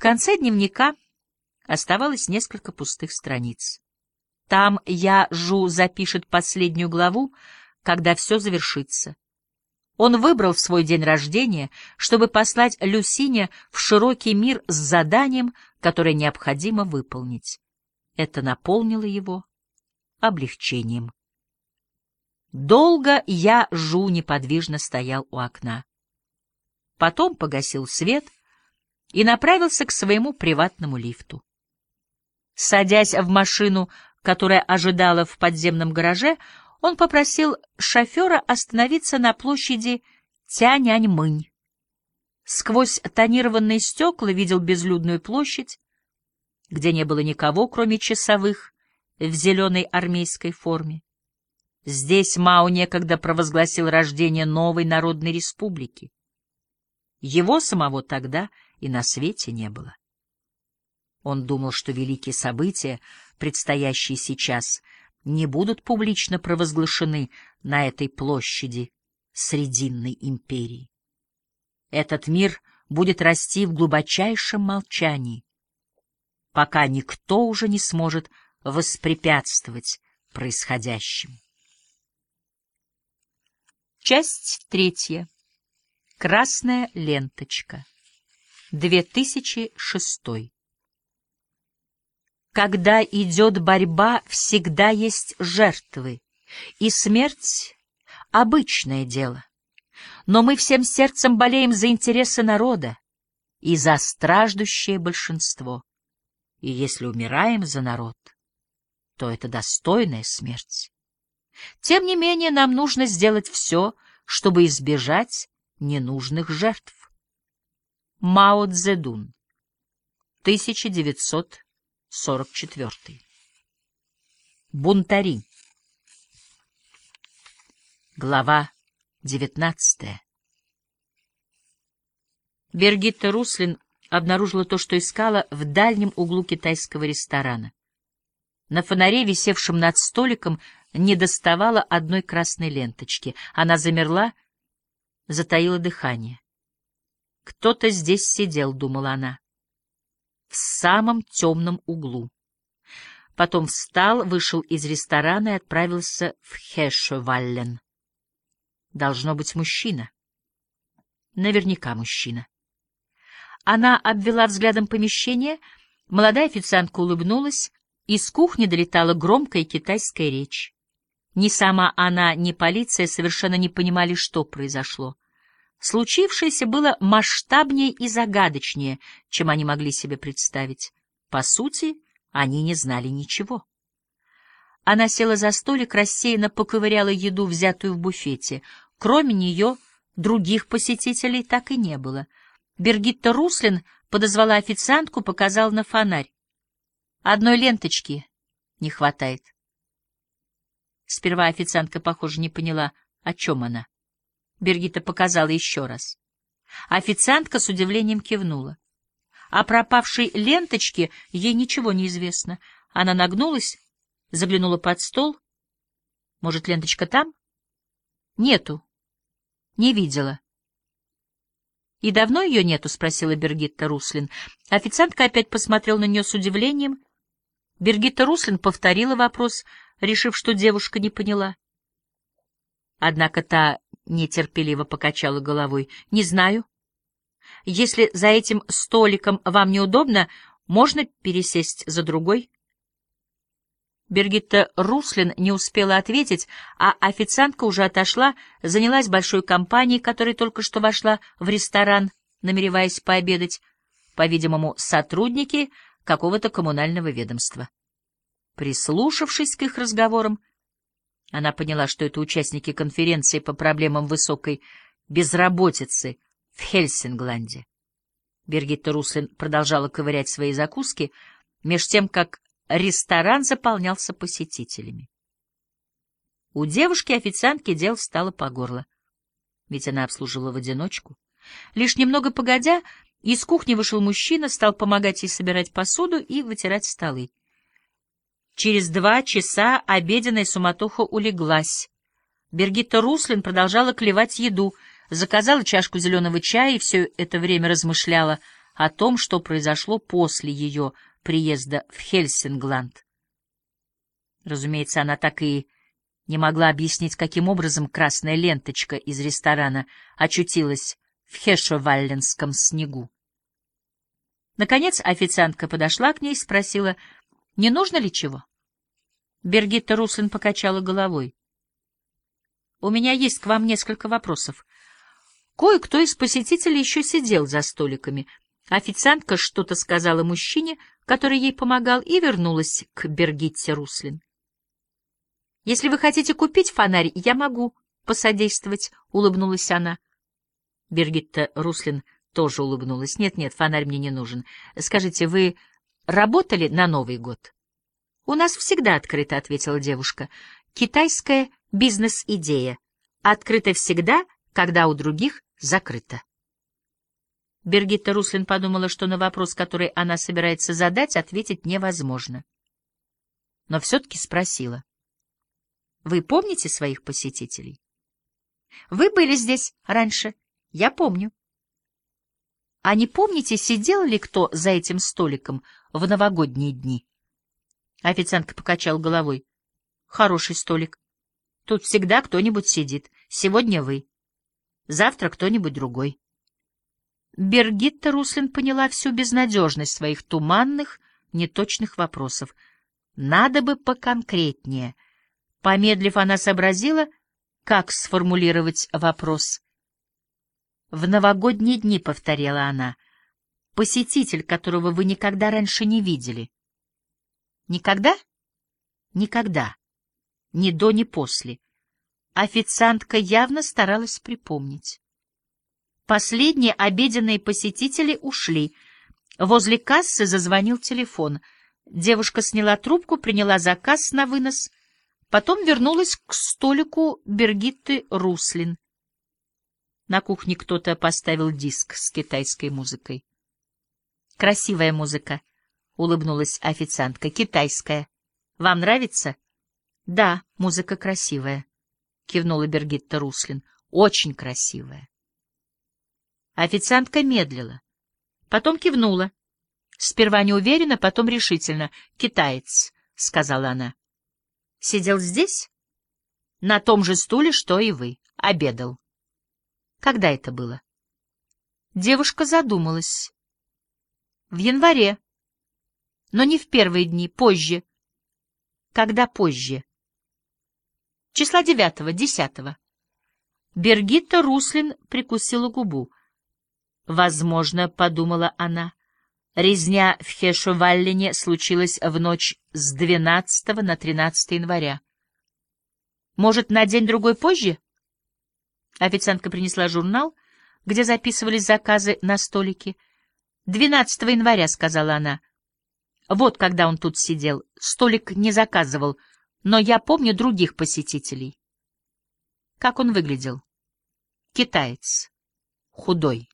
конце дневника оставалось несколько пустых страниц. Там я, Жу, запишет последнюю главу, когда все завершится. Он выбрал свой день рождения, чтобы послать Люсине в широкий мир с заданием, которое необходимо выполнить. Это наполнило его облегчением. Долго я, Жу, неподвижно стоял у окна. Потом погасил свет и направился к своему приватному лифту. Садясь в машину, которая ожидала в подземном гараже, он попросил шофера остановиться на площади Тяньаньмынь. Сквозь тонированные стекла видел безлюдную площадь, где не было никого, кроме часовых в зеленой армейской форме. Здесь Мао некогда провозгласил рождение новой народной республики. Его самого тогда и на свете не было. Он думал, что великие события, предстоящие сейчас, не будут публично провозглашены на этой площади Срединной империи. Этот мир будет расти в глубочайшем молчании, пока никто уже не сможет воспрепятствовать происходящему. Часть третья. Красная ленточка. 2006. Когда идет борьба, всегда есть жертвы, и смерть — обычное дело. Но мы всем сердцем болеем за интересы народа и за страждущее большинство. И если умираем за народ, то это достойная смерть. Тем не менее, нам нужно сделать все, чтобы избежать ненужных жертв. Мао Цзэдун, 1944. Бунтари. Глава 19. Бергитта Руслин обнаружила то, что искала в дальнем углу китайского ресторана. На фонаре, висевшем над столиком, не доставала одной красной ленточки. Она замерла, затаила дыхание. «Кто-то здесь сидел», — думала она, — «в самом темном углу». Потом встал, вышел из ресторана и отправился в Хешеваллен. Должно быть мужчина. Наверняка мужчина. Она обвела взглядом помещение, молодая официантка улыбнулась, из кухни долетала громкая китайская речь. Ни сама она, ни полиция совершенно не понимали, что произошло. Случившееся было масштабнее и загадочнее, чем они могли себе представить. По сути, они не знали ничего. Она села за столик, рассеянно поковыряла еду, взятую в буфете. Кроме нее, других посетителей так и не было. Бергитта Руслин подозвала официантку, показала на фонарь. Одной ленточки не хватает. Сперва официантка, похоже, не поняла, о чем она. Бергита показала еще раз. Официантка с удивлением кивнула. О пропавшей ленточке ей ничего не известно. Она нагнулась, заглянула под стол. Может, ленточка там? Нету. Не видела. — И давно ее нету? — спросила Бергитта Руслин. Официантка опять посмотрела на нее с удивлением. Бергитта Руслин повторила вопрос — решив, что девушка не поняла. Однако та нетерпеливо покачала головой. — Не знаю. Если за этим столиком вам неудобно, можно пересесть за другой. Бергитта Руслин не успела ответить, а официантка уже отошла, занялась большой компанией, которая только что вошла в ресторан, намереваясь пообедать, по-видимому, сотрудники какого-то коммунального ведомства. Прислушавшись к их разговорам, она поняла, что это участники конференции по проблемам высокой безработицы в Хельсингланде. Бергитта Руслин продолжала ковырять свои закуски, меж тем, как ресторан заполнялся посетителями. У девушки-официантки дел стало по горло, ведь она обслуживала в одиночку. Лишь немного погодя, из кухни вышел мужчина, стал помогать ей собирать посуду и вытирать столы. Через два часа обеденная суматоха улеглась. Бергитта Руслин продолжала клевать еду, заказала чашку зеленого чая и все это время размышляла о том, что произошло после ее приезда в Хельсингланд. Разумеется, она так и не могла объяснить, каким образом красная ленточка из ресторана очутилась в Хешевалленском снегу. Наконец официантка подошла к ней и спросила, не нужно ли чего? Бергитта Руслин покачала головой. — У меня есть к вам несколько вопросов. Кое-кто из посетителей еще сидел за столиками. Официантка что-то сказала мужчине, который ей помогал, и вернулась к Бергитте Руслин. — Если вы хотите купить фонарь, я могу посодействовать, — улыбнулась она. Бергитта Руслин тоже улыбнулась. Нет, — Нет-нет, фонарь мне не нужен. Скажите, вы работали на Новый год? — У нас всегда открыто, — ответила девушка. — Китайская бизнес-идея. Открыто всегда, когда у других закрыто. Бергитта Руслин подумала, что на вопрос, который она собирается задать, ответить невозможно. Но все-таки спросила. «Вы помните своих посетителей?» «Вы были здесь раньше, я помню». «А не помните, сидел ли кто за этим столиком в новогодние дни?» Официантка покачал головой. «Хороший столик. Тут всегда кто-нибудь сидит. Сегодня вы. Завтра кто-нибудь другой. Бергитта Руслин поняла всю безнадежность своих туманных, неточных вопросов. Надо бы поконкретнее. Помедлив, она сообразила, как сформулировать вопрос. «В новогодние дни», — повторила она, — «посетитель, которого вы никогда раньше не видели». «Никогда?» «Никогда. Ни до, ни после. Официантка явно старалась припомнить. Последние обеденные посетители ушли. Возле кассы зазвонил телефон. Девушка сняла трубку, приняла заказ на вынос, потом вернулась к столику Бергитты Руслин. На кухне кто-то поставил диск с китайской музыкой. «Красивая музыка», — улыбнулась официантка, — «китайская. Вам нравится?» «Да, музыка красивая» кивнула Бергитта Руслин. Очень красивая. Официантка медлила, потом кивнула. Сперва неуверенно, потом решительно. «Китаец», — сказала она. «Сидел здесь?» «На том же стуле, что и вы. Обедал». «Когда это было?» Девушка задумалась. «В январе. Но не в первые дни, позже». «Когда позже?» Числа девятого, десятого. Бергитта Руслин прикусила губу. Возможно, подумала она, резня в Хешуваллине случилась в ночь с 12 на 13 января. Может, на день-другой позже? Официантка принесла журнал, где записывались заказы на столике. «12 января», — сказала она. «Вот когда он тут сидел. Столик не заказывал» но я помню других посетителей. Как он выглядел? Китаец. Худой.